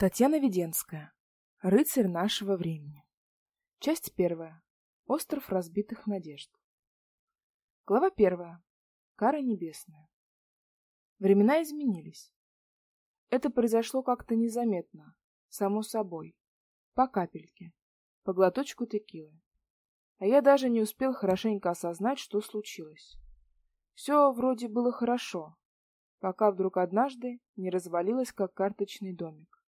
Татьяна Веденская. Рыцарь нашего времени. Часть первая. Остров разбитых надежд. Глава первая. Кара небесная. Времена изменились. Это произошло как-то незаметно, само собой, по капельке, по глоточку текилы. А я даже не успел хорошенько осознать, что случилось. Все вроде было хорошо, пока вдруг однажды не развалилось, как карточный домик.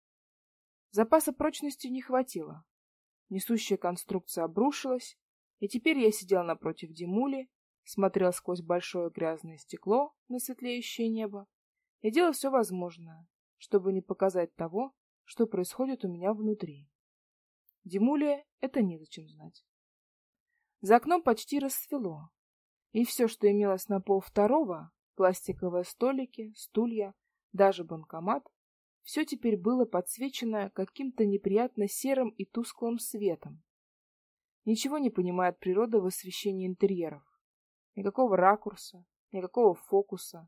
Запаса прочности не хватило. Несущая конструкция обрушилась, и теперь я сидел напротив Димули, смотрел сквозь большое грязное стекло на светлеющее небо и делал все возможное, чтобы не показать того, что происходит у меня внутри. Димуле это незачем знать. За окном почти рассвело, и все, что имелось на пол второго, пластиковые столики, стулья, даже банкомат, все теперь было подсвечено каким-то неприятно серым и тусклым светом. Ничего не понимает природа в освещении интерьеров. Никакого ракурса, никакого фокуса.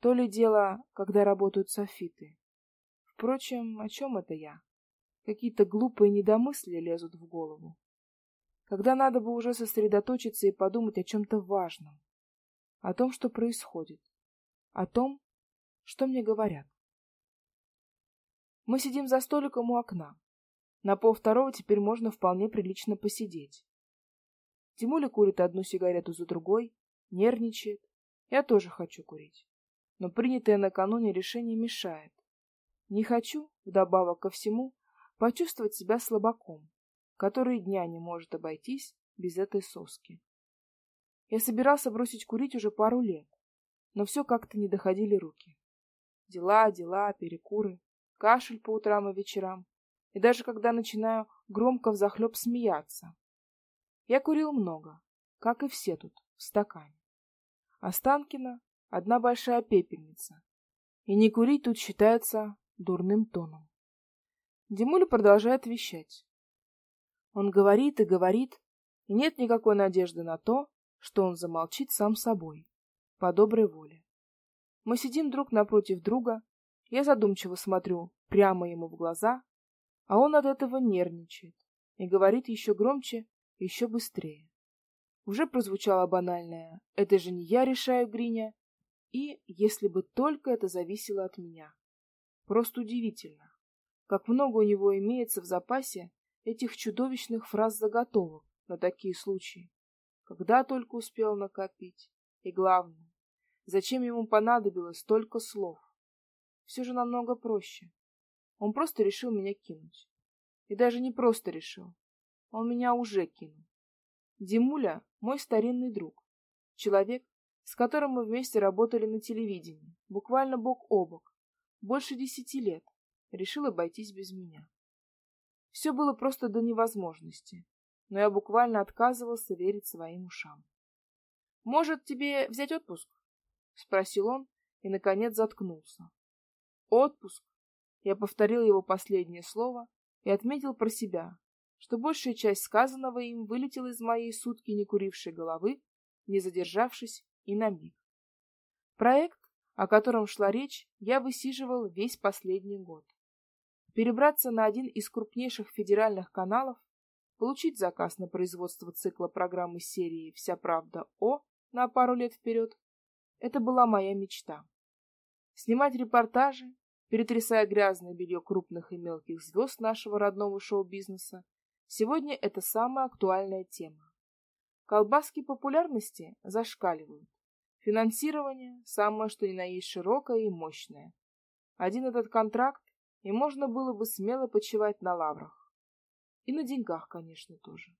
То ли дело, когда работают софиты. Впрочем, о чем это я? Какие-то глупые недомыслия лезут в голову. Когда надо бы уже сосредоточиться и подумать о чем-то важном. О том, что происходит. О том, что мне говорят. Мы сидим за столиком у окна. На пол второго теперь можно вполне прилично посидеть. Тимуля курит одну сигарету за другой, нервничает. Я тоже хочу курить. Но принятое накануне решение мешает. Не хочу, вдобавок ко всему, почувствовать себя слабаком, который дня не может обойтись без этой соски. Я собирался бросить курить уже пару лет, но все как-то не доходили руки. Дела, дела, перекуры кашель по утрам и вечерам, и даже когда начинаю громко взахлеб смеяться. Я курил много, как и все тут, в стакане. Останкина — одна большая пепельница, и не курить тут считается дурным тоном. Димуля продолжает вещать. Он говорит и говорит, и нет никакой надежды на то, что он замолчит сам собой, по доброй воле. Мы сидим друг напротив друга, я задумчиво смотрю прямо ему в глаза, а он от этого нервничает и говорит еще громче, еще быстрее. Уже прозвучало банальное «это же не я решаю, Гриня», и «если бы только это зависело от меня». Просто удивительно, как много у него имеется в запасе этих чудовищных фраз-заготовок на такие случаи. Когда только успел накопить. И главное, зачем ему понадобилось столько слов? Все же намного проще. Он просто решил меня кинуть. И даже не просто решил. Он меня уже кинул. Димуля — мой старинный друг. Человек, с которым мы вместе работали на телевидении, буквально бок о бок, больше десяти лет, решил обойтись без меня. Все было просто до невозможности, но я буквально отказывался верить своим ушам. «Может, тебе взять отпуск?» — спросил он и, наконец, заткнулся. Отпуск. Я повторил его последнее слово и отметил про себя, что большая часть сказанного им вылетела из моей сутки не курившей головы, не задержавшись и на миг. Проект, о котором шла речь, я высиживал весь последний год. Перебраться на один из крупнейших федеральных каналов, получить заказ на производство цикла программы серии «Вся правда О» на пару лет вперед — это была моя мечта. Снимать репортажи, перетрясая грязное белье крупных и мелких звезд нашего родного шоу-бизнеса, сегодня это самая актуальная тема. Колбаски популярности зашкаливают. Финансирование самое что ни на есть широкое и мощное. Один этот контракт, и можно было бы смело почивать на лаврах. И на деньгах, конечно, тоже.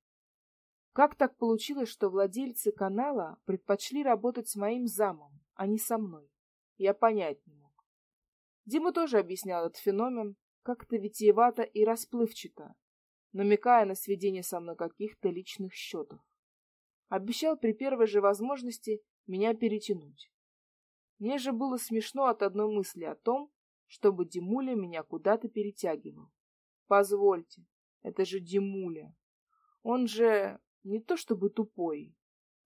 Как так получилось, что владельцы канала предпочли работать с моим замом, а не со мной? Я понять не могу. Дима тоже объяснял этот феномен как-то витиевато и расплывчато, намекая на сведение со мной каких-то личных счетов. Обещал при первой же возможности меня перетянуть. Мне же было смешно от одной мысли о том, чтобы Димуля меня куда-то перетягивал. Позвольте, это же Димуля. Он же не то чтобы тупой,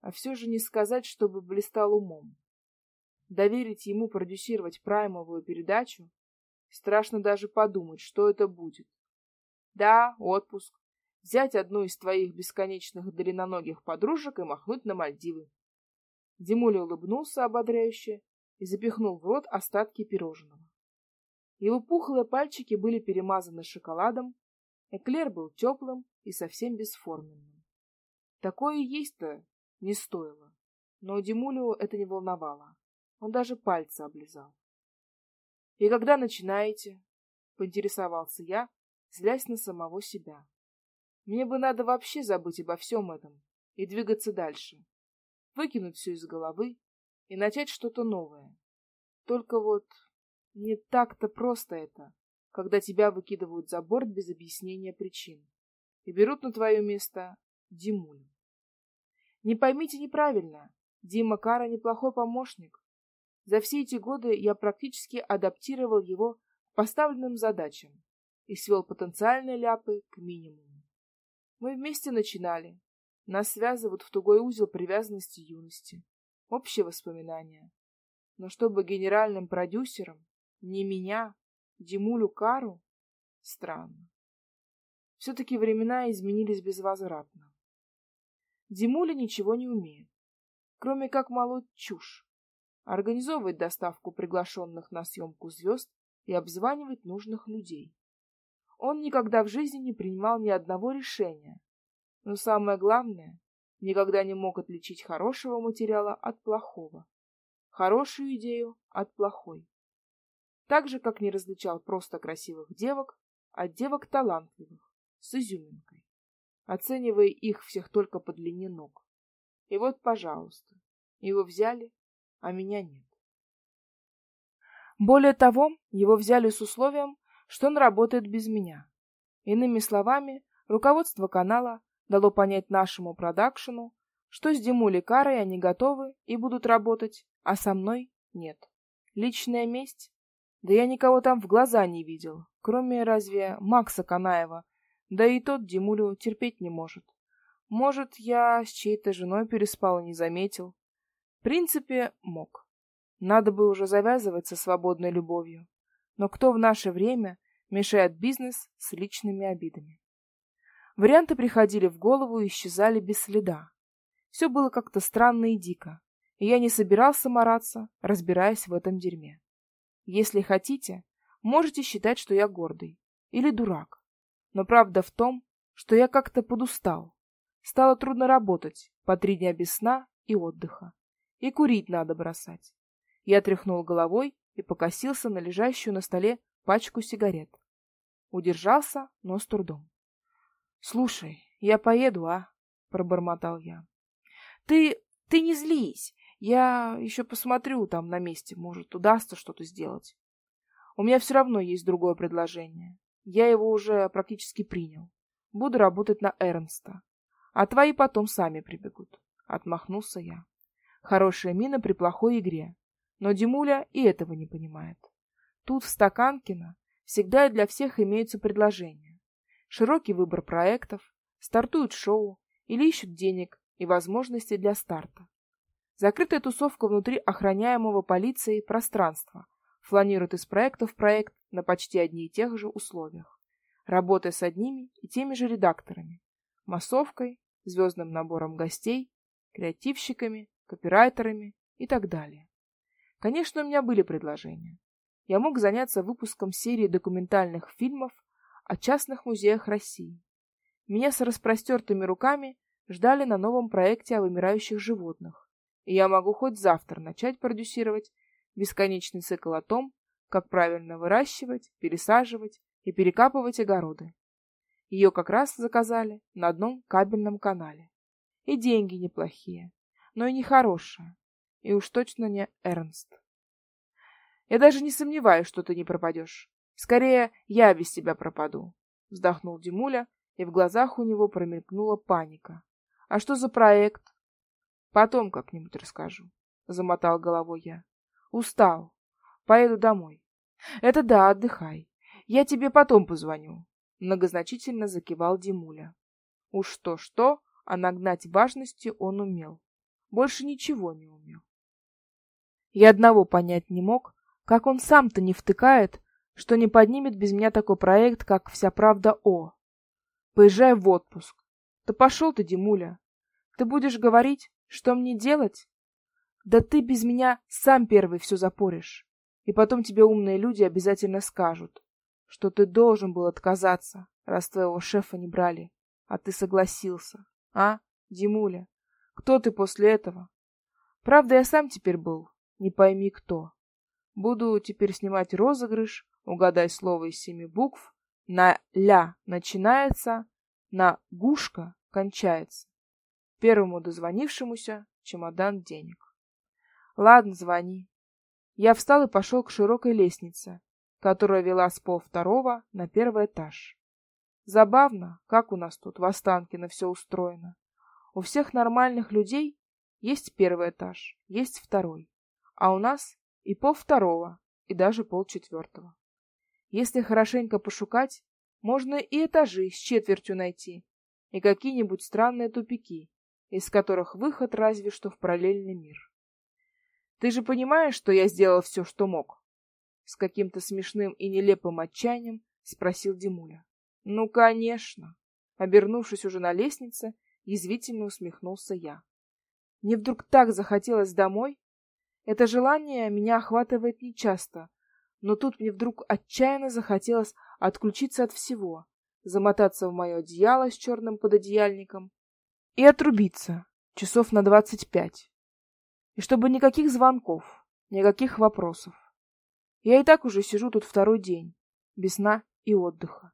а все же не сказать, чтобы блистал умом доверить ему продюсировать праймовую передачу, Страшно даже подумать, что это будет. Да, отпуск. Взять одну из твоих бесконечных длинноногих подружек и махнуть на Мальдивы. Димуля улыбнулся ободряюще и запихнул в рот остатки пирожного. Его пухлые пальчики были перемазаны шоколадом, эклер был теплым и совсем бесформенным. Такое есть-то не стоило, но Димулю это не волновало. Он даже пальцы облизал. — И когда начинаете? — поинтересовался я, злясь на самого себя. Мне бы надо вообще забыть обо всем этом и двигаться дальше, выкинуть все из головы и начать что-то новое. Только вот не так-то просто это, когда тебя выкидывают за борт без объяснения причин и берут на твое место Димулю. Не поймите неправильно, Дима Кара неплохой помощник. За все эти годы я практически адаптировал его к поставленным задачам и свел потенциальные ляпы к минимуму. Мы вместе начинали. Нас связывают в тугой узел привязанности юности, общие воспоминания. Но чтобы генеральным продюсером, не меня, Димулю Кару, странно. Все-таки времена изменились безвозвратно. Димуля ничего не умеет, кроме как молоть чушь, организовывать доставку приглашенных на съемку звезд и обзванивать нужных людей. Он никогда в жизни не принимал ни одного решения. Но самое главное, никогда не мог отличить хорошего материала от плохого, хорошую идею от плохой. Так же, как не различал просто красивых девок от девок талантливых, с изюминкой, оценивая их всех только по длине ног. И вот, пожалуйста, его взяли, а меня нет. Более того, его взяли с условием, что он работает без меня. Иными словами, руководство канала дало понять нашему продакшену, что с Димулей Карой они готовы и будут работать, а со мной нет. Личная месть? Да я никого там в глаза не видел, кроме разве Макса Канаева, да и тот Димулю терпеть не может. Может, я с чьей-то женой переспал и не заметил. В принципе, мог. Надо бы уже завязывать со свободной любовью. Но кто в наше время мешает бизнес с личными обидами? Варианты приходили в голову и исчезали без следа. Все было как-то странно и дико, и я не собирался мараться, разбираясь в этом дерьме. Если хотите, можете считать, что я гордый или дурак. Но правда в том, что я как-то подустал. Стало трудно работать, по три дня без сна и отдыха. И курить надо бросать. Я тряхнул головой и покосился на лежащую на столе пачку сигарет. Удержался, но с трудом. — Слушай, я поеду, а? — пробормотал я. — Ты... ты не злись. Я еще посмотрю там на месте, может, удастся что-то сделать. У меня все равно есть другое предложение. Я его уже практически принял. Буду работать на Эрнста. А твои потом сами прибегут. Отмахнулся я. Хорошая мина при плохой игре. Но Димуля и этого не понимает. Тут в Стаканкино всегда и для всех имеются предложения. Широкий выбор проектов, стартуют шоу или ищут денег и возможности для старта. Закрытая тусовка внутри охраняемого полицией пространства фланирует из проекта в проект на почти одни и тех же условиях, работая с одними и теми же редакторами, массовкой, звездным набором гостей, креативщиками, копирайтерами и так далее. Конечно, у меня были предложения. Я мог заняться выпуском серии документальных фильмов о частных музеях России. Меня с распростертыми руками ждали на новом проекте о вымирающих животных, и я могу хоть завтра начать продюсировать бесконечный цикл о том, как правильно выращивать, пересаживать и перекапывать огороды. Ее как раз заказали на одном кабельном канале. И деньги неплохие, но и нехорошие. И уж точно не Эрнст. Я даже не сомневаюсь, что ты не пропадешь. Скорее, я без тебя пропаду. Вздохнул Димуля, и в глазах у него промелькнула паника. А что за проект? Потом как-нибудь расскажу. Замотал головой я. Устал. Поеду домой. Это да, отдыхай. Я тебе потом позвоню. Многозначительно закивал Димуля. Уж что-что, а нагнать важности он умел. Больше ничего не умел. Я одного понять не мог, как он сам-то не втыкает, что не поднимет без меня такой проект, как «Вся правда о». Поезжай в отпуск. Да пошел ты, Димуля. Ты будешь говорить, что мне делать? Да ты без меня сам первый все запоришь. И потом тебе умные люди обязательно скажут, что ты должен был отказаться, раз твоего шефа не брали, а ты согласился. А, Димуля, кто ты после этого? Правда, я сам теперь был, не пойми кто. Буду теперь снимать розыгрыш, угадай слово из семи букв, на «ля» начинается, на «гушка» кончается. Первому дозвонившемуся чемодан денег. Ладно, звони. Я встал и пошел к широкой лестнице, которая вела с пол второго на первый этаж. Забавно, как у нас тут в Останкино все устроено. У всех нормальных людей есть первый этаж, есть второй, а у нас и пол второго, и даже пол четвертого. Если хорошенько пошукать, можно и этажи с четвертью найти, и какие-нибудь странные тупики, из которых выход разве что в параллельный мир. Ты же понимаешь, что я сделал все, что мог? С каким-то смешным и нелепым отчаянием спросил Димуля. Ну, конечно. Обернувшись уже на лестнице, язвительно усмехнулся я. Мне вдруг так захотелось домой. Это желание меня охватывает нечасто, но тут мне вдруг отчаянно захотелось отключиться от всего, замотаться в мое одеяло с черным пододеяльником и отрубиться часов на двадцать пять. И чтобы никаких звонков, никаких вопросов. Я и так уже сижу тут второй день, без сна и отдыха.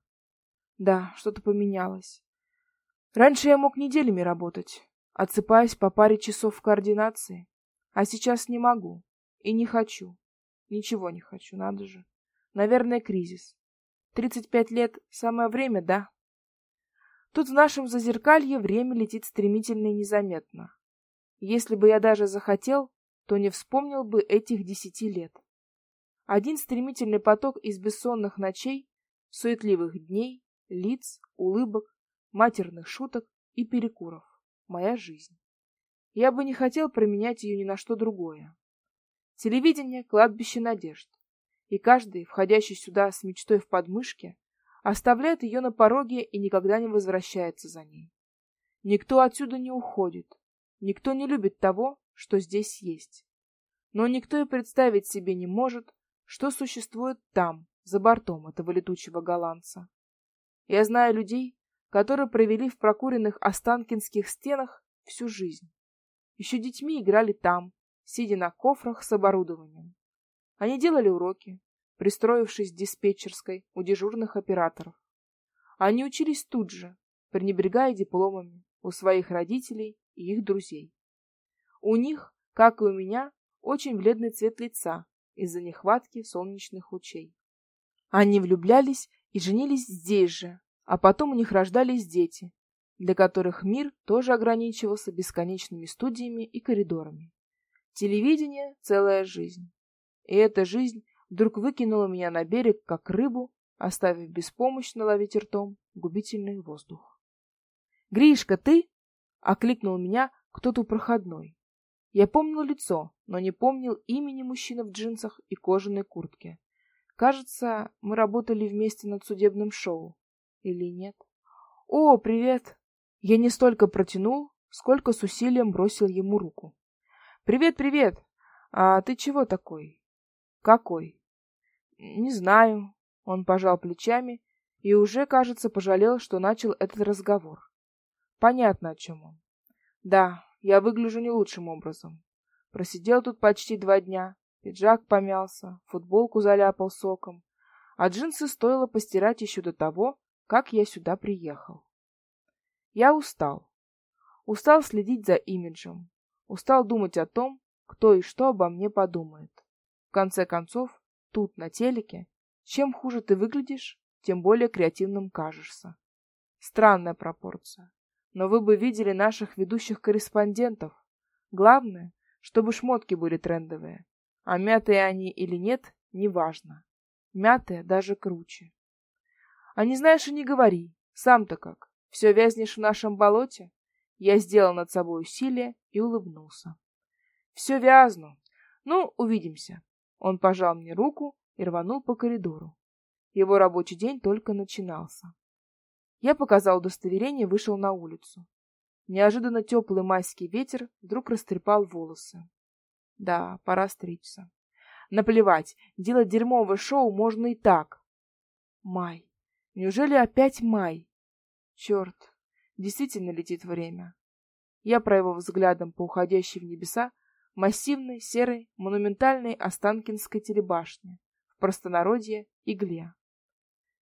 Да, что-то поменялось. Раньше я мог неделями работать, отсыпаясь по паре часов в координации, а сейчас не могу и не хочу. Ничего не хочу, надо же. Наверное, кризис. Тридцать пять лет — самое время, да? Тут в нашем зазеркалье время летит стремительно и незаметно. Если бы я даже захотел, то не вспомнил бы этих десяти лет. Один стремительный поток из бессонных ночей, суетливых дней, лиц, улыбок, матерных шуток и перекуров. Моя жизнь. Я бы не хотел променять ее ни на что другое. Телевидение — кладбище надежд, и каждый, входящий сюда с мечтой в подмышке, оставляет ее на пороге и никогда не возвращается за ней. Никто отсюда не уходит, никто не любит того, что здесь есть. Но никто и представить себе не может, что существует там, за бортом этого летучего голландца. Я знаю людей, которые провели в прокуренных Останкинских стенах всю жизнь. Еще детьми играли там, сидя на кофрах с оборудованием. Они делали уроки, пристроившись в диспетчерской у дежурных операторов. Они учились тут же, пренебрегая дипломами у своих родителей и их друзей. У них, как и у меня, очень бледный цвет лица из-за нехватки солнечных лучей. Они влюблялись и женились здесь же, а потом у них рождались дети, для которых мир тоже ограничивался бесконечными студиями и коридорами. Телевидение — целая жизнь. И эта жизнь вдруг выкинула меня на берег, как рыбу, оставив беспомощно ловить ртом губительный воздух. «Гришка, ты?» — окликнул меня кто-то проходной. Я помнил лицо, но не помнил имени мужчины в джинсах и кожаной куртке. Кажется, мы работали вместе над судебным шоу. Или нет? «О, привет!» Я не столько протянул, сколько с усилием бросил ему руку. Привет, привет. А ты чего такой? Какой? Не знаю. Он пожал плечами и уже, кажется, пожалел, что начал этот разговор. Понятно, о чем он. Да, я выгляжу не лучшим образом. Просидел тут почти два дня, пиджак помялся, футболку заляпал соком, а джинсы стоило постирать еще до того, как я сюда приехал. Я устал. Устал следить за имиджем, Устал думать о том, кто и что обо мне подумает. В конце концов, тут, на телеке, чем хуже ты выглядишь, тем более креативным кажешься. Странная пропорция. Но вы бы видели наших ведущих корреспондентов. Главное, чтобы шмотки были трендовые. А мятые они или нет, неважно. Мятые даже круче. А не знаешь и не говори. Сам-то как? Все вязнешь в нашем болоте? Я сделал над собой усилие и улыбнулся. Все вязну. Ну, увидимся. Он пожал мне руку и рванул по коридору. Его рабочий день только начинался. Я показал удостоверение и вышел на улицу. Неожиданно теплый майский ветер вдруг растрепал волосы. Да, пора стричься. Наплевать, делать дерьмовое шоу можно и так. Май. Неужели опять май? Черт, действительно летит время. Я провел взглядом по уходящей в небеса массивной серой монументальной Останкинской телебашне, в простонародье игле.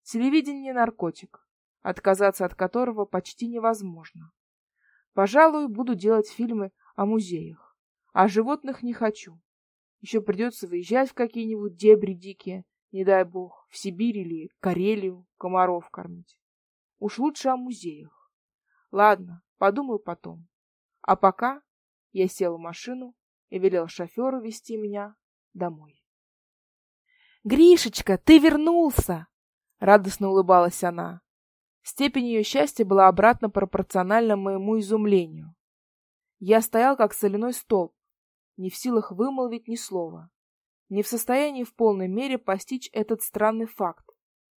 Телевидение наркотик, отказаться от которого почти невозможно. Пожалуй, буду делать фильмы о музеях. А животных не хочу. Еще придется выезжать в какие-нибудь дебри дикие, не дай бог, в Сибирь или Карелию комаров кормить. Уж лучше о музеях. Ладно, подумаю потом. А пока я сел в машину и велел шоферу вести меня домой. «Гришечка, ты вернулся!» — радостно улыбалась она. Степень ее счастья была обратно пропорциональна моему изумлению. Я стоял как соляной столб, не в силах вымолвить ни слова, не в состоянии в полной мере постичь этот странный факт.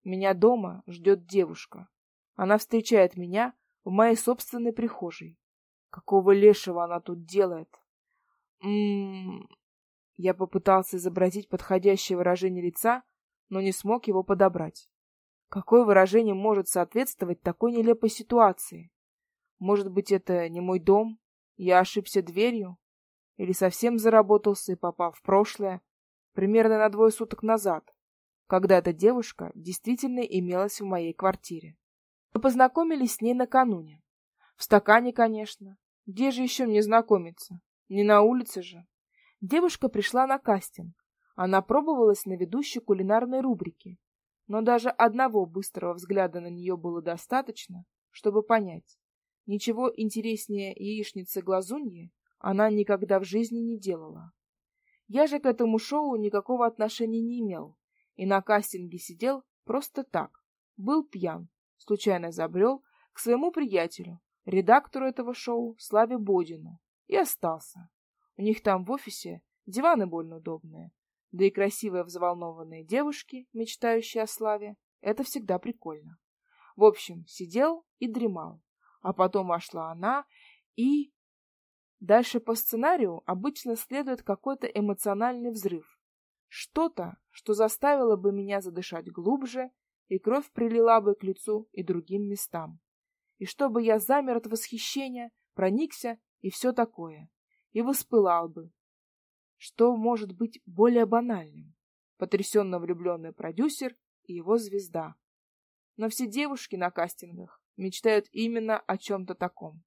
Меня дома ждет девушка. Она встречает меня в моей собственной прихожей. Какого лешего она тут делает? М-м. Я попытался изобразить подходящее выражение лица, но не смог его подобрать. Какое выражение может соответствовать такой нелепой ситуации? Может быть, это не мой дом? Я ошибся дверью? Или совсем заработался и попал в прошлое, примерно на двое суток назад, когда эта девушка действительно имелась в моей квартире? Мы познакомились с ней накануне. В стакане, конечно. Где же еще мне знакомиться? Не на улице же. Девушка пришла на кастинг. Она пробовалась на ведущей кулинарной рубрике но даже одного быстрого взгляда на нее было достаточно, чтобы понять. Ничего интереснее яичницы-глазуньи она никогда в жизни не делала. Я же к этому шоу никакого отношения не имел, и на кастинге сидел просто так. Был пьян, случайно забрел к своему приятелю, редактору этого шоу Славе Бодину, и остался. У них там в офисе диваны больно удобные, да и красивые взволнованные девушки, мечтающие о славе, это всегда прикольно. В общем, сидел и дремал. А потом вошла она и... Дальше по сценарию обычно следует какой-то эмоциональный взрыв. Что-то, что заставило бы меня задышать глубже, и кровь прилила бы к лицу и другим местам. И чтобы я замер от восхищения, проникся и все такое, и воспылал бы, что может быть более банальным? Потрясенно влюбленный продюсер и его звезда. Но все девушки на кастингах мечтают именно о чем-то таком.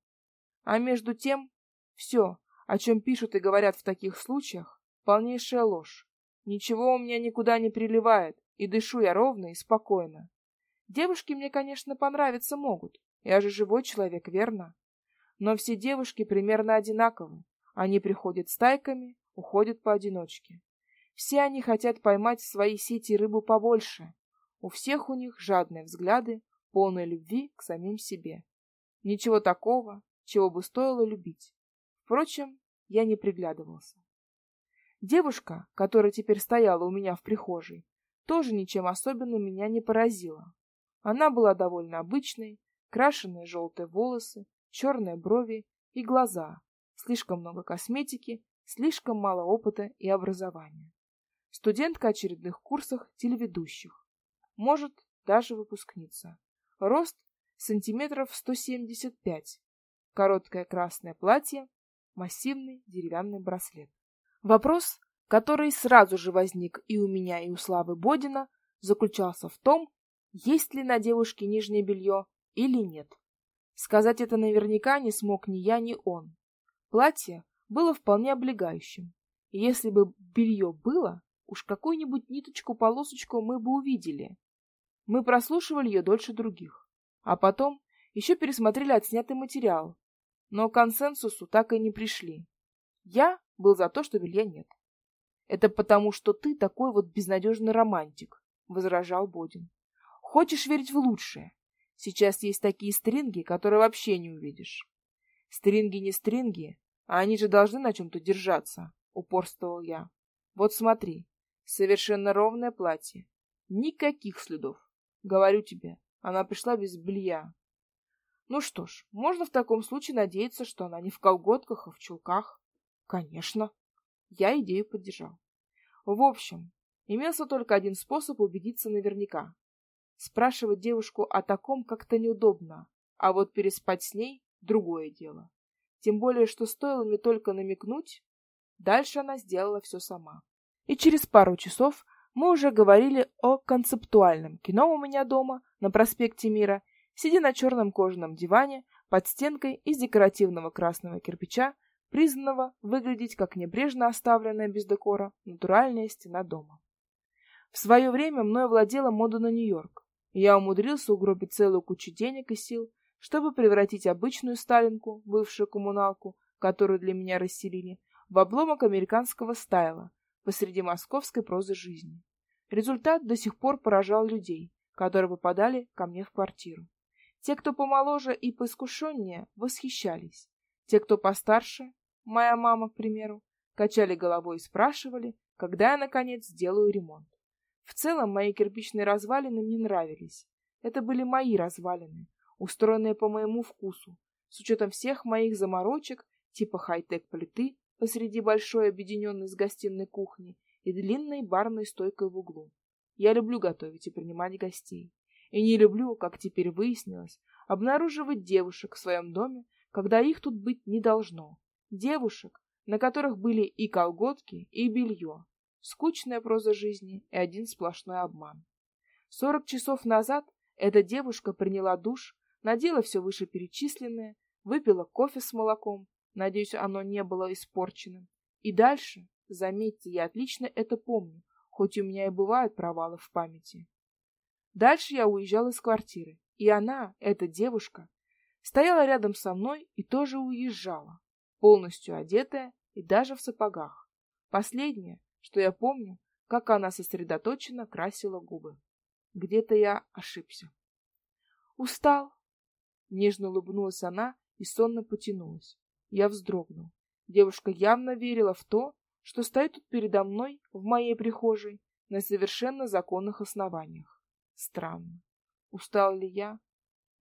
А между тем, все, о чем пишут и говорят в таких случаях, полнейшая ложь. Ничего у меня никуда не приливает, и дышу я ровно и спокойно. Девушки мне, конечно, понравиться могут. Я же живой человек, верно? Но все девушки примерно одинаковы. Они приходят стайками, уходят поодиночке. Все они хотят поймать в свои сети рыбу побольше. У всех у них жадные взгляды, полные любви к самим себе. Ничего такого, чего бы стоило любить. Впрочем, я не приглядывался. Девушка, которая теперь стояла у меня в прихожей, тоже ничем особенным меня не поразила. Она была довольно обычной, крашеные желтые волосы, черные брови и глаза, слишком много косметики слишком мало опыта и образования. Студентка очередных курсов телеведущих. Может, даже выпускница. Рост сантиметров 175. Короткое красное платье, массивный деревянный браслет. Вопрос, который сразу же возник и у меня, и у Славы Бодина, заключался в том, есть ли на девушке нижнее белье или нет. Сказать это наверняка не смог ни я, ни он. Платье было вполне облегающим. Если бы белье было, уж какую-нибудь ниточку-полосочку мы бы увидели. Мы прослушивали ее дольше других. А потом еще пересмотрели отснятый материал. Но к консенсусу так и не пришли. Я был за то, что белья нет. Это потому, что ты такой вот безнадежный романтик, возражал Бодин. Хочешь верить в лучшее? Сейчас есть такие стринги, которые вообще не увидишь. Стринги не стринги, а они же должны на чем-то держаться, упорствовал я. Вот смотри, совершенно ровное платье, Никаких следов. Говорю тебе, она пришла без белья. Ну что ж, можно в таком случае надеяться, что она не в колготках, а в чулках. Конечно. Я идею поддержал. В общем, имелся только один способ убедиться наверняка. Спрашивать девушку о таком как-то неудобно, а вот переспать с ней — другое дело. Тем более, что стоило мне только намекнуть, дальше она сделала все сама. И через пару часов мы уже говорили о концептуальном кино у меня дома на проспекте Мира, сидя на черном кожаном диване под стенкой из декоративного красного кирпича, признанного выглядеть как небрежно оставленная без декора натуральная стена дома. В свое время мной владела мода на Нью-Йорк, я умудрился угробить целую кучу денег и сил, чтобы превратить обычную сталинку, бывшую коммуналку, которую для меня расселили, в обломок американского стайла посреди московской прозы жизни. Результат до сих пор поражал людей, которые попадали ко мне в квартиру. Те, кто помоложе и поискушеннее, восхищались. Те, кто постарше, моя мама, к примеру, качали головой и спрашивали, когда я, наконец, сделаю ремонт. В целом, мои кирпичные развалины мне нравились. Это были мои развалины, устроенные по моему вкусу, с учетом всех моих заморочек, типа хай-тек плиты посреди большой объединенной с гостиной кухни и длинной барной стойкой в углу. Я люблю готовить и принимать гостей. И не люблю, как теперь выяснилось, обнаруживать девушек в своем доме, когда их тут быть не должно. Девушек, на которых были и колготки, и белье. Скучная проза жизни и один сплошной обман. Сорок часов назад эта девушка приняла душ, надела все вышеперечисленное, выпила кофе с молоком, надеюсь, оно не было испорченным. И дальше, заметьте, я отлично это помню, хоть у меня и бывают провалы в памяти. Дальше я уезжал из квартиры, и она, эта девушка, стояла рядом со мной и тоже уезжала, полностью одетая и даже в сапогах. Последнее, что я помню, как она сосредоточенно красила губы. Где-то я ошибся. Устал? Нежно улыбнулась она и сонно потянулась. Я вздрогнул. Девушка явно верила в то, что стоит тут передо мной в моей прихожей на совершенно законных основаниях. Странно. Устал ли я?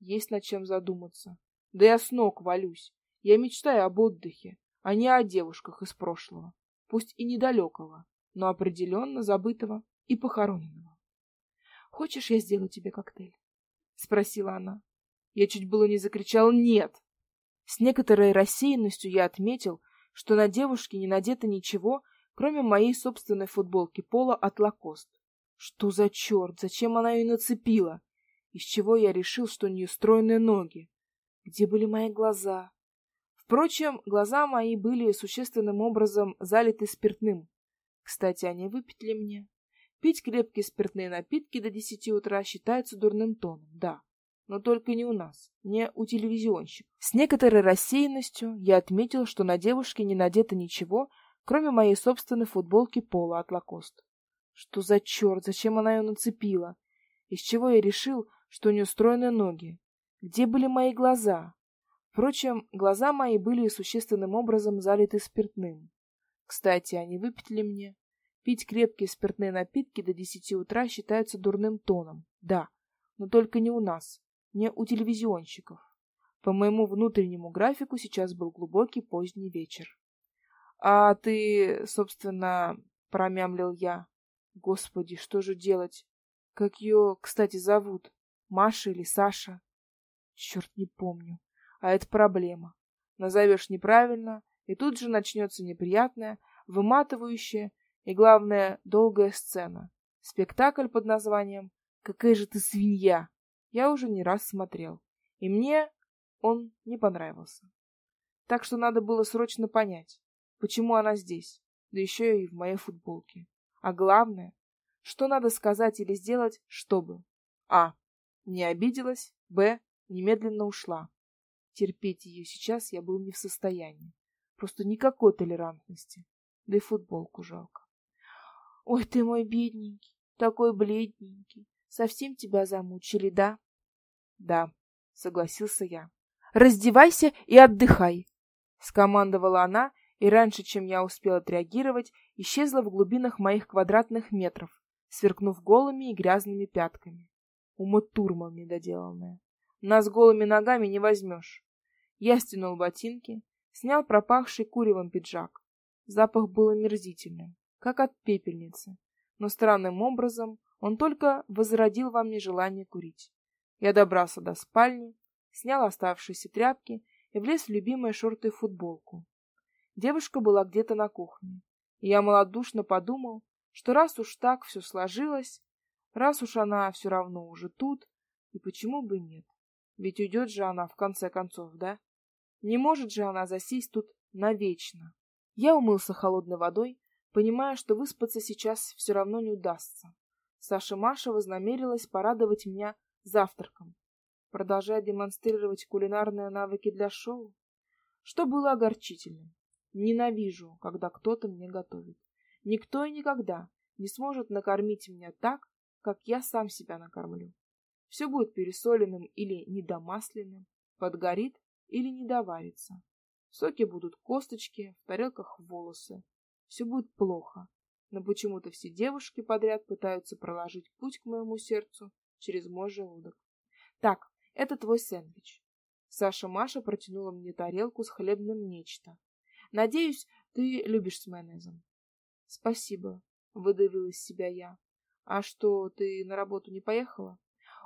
Есть над чем задуматься. Да я с ног валюсь. Я мечтаю об отдыхе, а не о девушках из прошлого, пусть и недалекого, но определенно забытого и похороненного. Хочешь, я сделаю тебе коктейль? спросила она. Я чуть было не закричал нет. С некоторой рассеянностью я отметил, что на девушке не надето ничего, кроме моей собственной футболки пола от Лакост. Что за черт? Зачем она ее нацепила? Из чего я решил, что у нее стройные ноги? Где были мои глаза? Впрочем, глаза мои были существенным образом залиты спиртным. Кстати, они выпить ли мне? Пить крепкие спиртные напитки до десяти утра считается дурным тоном, да. Но только не у нас, не у телевизионщиков. С некоторой рассеянностью я отметил, что на девушке не надето ничего, кроме моей собственной футболки пола от Лакост. Что за черт? Зачем она ее нацепила? Из чего я решил, что у нее стройные ноги? Где были мои глаза? Впрочем, глаза мои были существенным образом залиты спиртным. Кстати, они выпить ли мне? Пить крепкие спиртные напитки до десяти утра считается дурным тоном. Да, но только не у нас, не у телевизионщиков. По моему внутреннему графику сейчас был глубокий поздний вечер. — А ты, собственно, — промямлил я, Господи, что же делать? Как ее, кстати, зовут? Маша или Саша? Черт, не помню. А это проблема. Назовешь неправильно, и тут же начнется неприятная, выматывающая и, главное, долгая сцена. Спектакль под названием «Какая же ты свинья!» я уже не раз смотрел, и мне он не понравился. Так что надо было срочно понять, почему она здесь, да еще и в моей футболке. А главное, что надо сказать или сделать, чтобы а. не обиделась, б. немедленно ушла. Терпеть ее сейчас я был не в состоянии. Просто никакой толерантности. Да и футболку жалко. Ой, ты мой бедненький, такой бледненький. Совсем тебя замучили, да? Да, согласился я. Раздевайся и отдыхай, скомандовала она и раньше, чем я успел отреагировать, исчезла в глубинах моих квадратных метров, сверкнув голыми и грязными пятками. Ума турма недоделанная. Нас голыми ногами не возьмешь. Я стянул ботинки, снял пропахший куревом пиджак. Запах был омерзительным, как от пепельницы, но странным образом он только возродил во мне желание курить. Я добрался до спальни, снял оставшиеся тряпки и влез в любимые шорты и футболку. Девушка была где-то на кухне, я малодушно подумал, что раз уж так все сложилось, раз уж она все равно уже тут, и почему бы нет? Ведь уйдет же она в конце концов, да? Не может же она засесть тут навечно. Я умылся холодной водой, понимая, что выспаться сейчас все равно не удастся. Саша Маша вознамерилась порадовать меня завтраком, продолжая демонстрировать кулинарные навыки для шоу, что было огорчительным. Ненавижу, когда кто-то мне готовит. Никто и никогда не сможет накормить меня так, как я сам себя накормлю. Все будет пересоленным или недомасленным, подгорит или недоварится. В соке будут косточки, в тарелках волосы. Все будет плохо. Но почему-то все девушки подряд пытаются проложить путь к моему сердцу через мой желудок. Так, это твой сэндвич. Саша Маша протянула мне тарелку с хлебным нечто. Надеюсь, ты любишь с майонезом. Спасибо, выдавила из себя я. А что, ты на работу не поехала?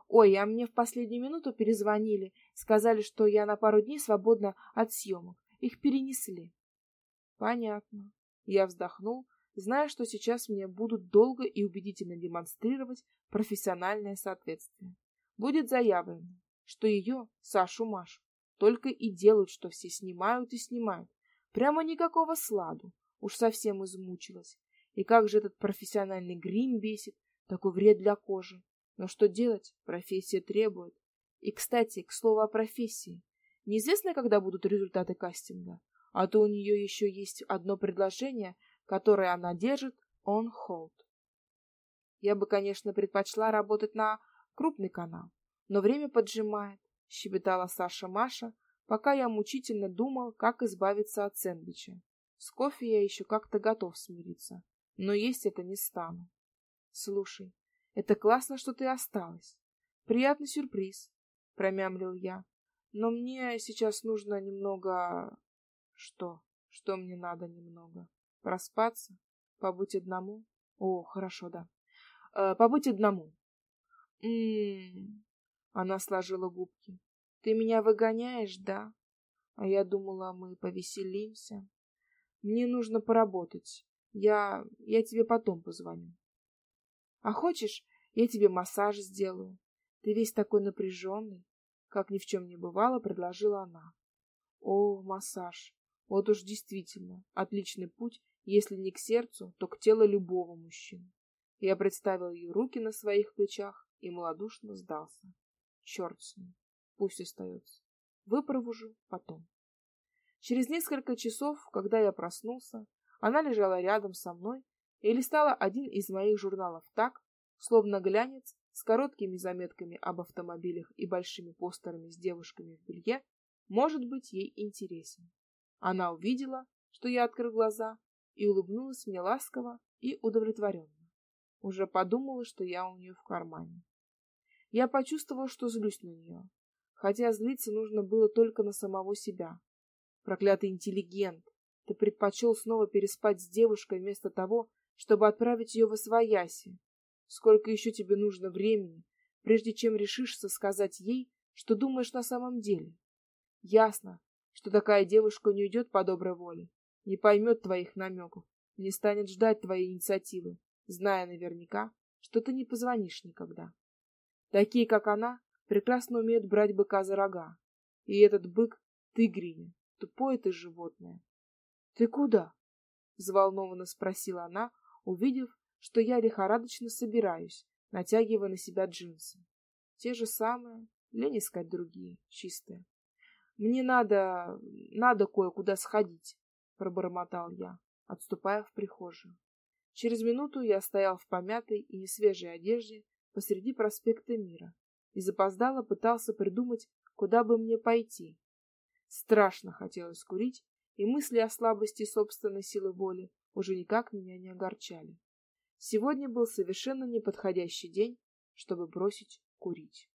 Ой, а мне в последнюю минуту перезвонили, сказали, что я на пару дней свободна от съемок. Их перенесли. Понятно. Я вздохнул, зная, что сейчас мне будут долго и убедительно демонстрировать профессиональное соответствие. Будет заявлено, что ее, Сашу Машу, только и делают, что все снимают и снимают. Прямо никакого сладу. Уж совсем измучилась. И как же этот профессиональный грим бесит, такой вред для кожи. Но что делать? Профессия требует. И, кстати, к слову о профессии. Неизвестно, когда будут результаты кастинга, а то у нее еще есть одно предложение, которое она держит on hold. Я бы, конечно, предпочла работать на крупный канал, но время поджимает, щебетала Саша Маша, пока я мучительно думал, как избавиться от сэндвича. С кофе я еще как-то готов смириться, но есть это не стану. Слушай, это классно, что ты осталась. Приятный сюрприз, промямлил я. Но мне сейчас нужно немного... Что? Что мне надо немного? Проспаться? Побыть одному? О, хорошо, да. Э, побыть одному. М-м. Она сложила губки. Ты меня выгоняешь, да? А я думала, мы повеселимся. Мне нужно поработать. Я я тебе потом позвоню. А хочешь, я тебе массаж сделаю? Ты весь такой напряженный. Как ни в чем не бывало, предложила она. О, массаж. Вот уж действительно отличный путь, если не к сердцу, то к телу любого мужчины. Я представил ее руки на своих плечах и малодушно сдался. Черт с ним. Пусть остается. Выпровожу потом. Через несколько часов, когда я проснулся, она лежала рядом со мной и листала один из моих журналов так, словно глянец с короткими заметками об автомобилях и большими постерами с девушками в белье может быть ей интересен. Она увидела, что я открыл глаза, и улыбнулась мне ласково и удовлетворенно. Уже подумала, что я у нее в кармане. Я почувствовал, что злюсь на нее, хотя злиться нужно было только на самого себя. Проклятый интеллигент, ты предпочел снова переспать с девушкой вместо того, чтобы отправить ее в освояси, Сколько еще тебе нужно времени, прежде чем решишься сказать ей, что думаешь на самом деле? Ясно, что такая девушка не уйдет по доброй воле, не поймет твоих намеков, не станет ждать твоей инициативы, зная наверняка, что ты не позвонишь никогда. Такие, как она, прекрасно умеют брать быка за рога. И этот бык — тигриня, тупое ты животное. — Ты куда? — взволнованно спросила она, увидев, что я лихорадочно собираюсь, натягивая на себя джинсы. Те же самые, лень искать другие, чистые. Мне надо, надо кое-куда сходить, пробормотал я, отступая в прихожую. Через минуту я стоял в помятой и несвежей одежде посреди проспекта Мира и запоздало пытался придумать, куда бы мне пойти. Страшно хотелось курить, и мысли о слабости собственной силы воли уже никак меня не огорчали. Сегодня был совершенно неподходящий день, чтобы бросить курить.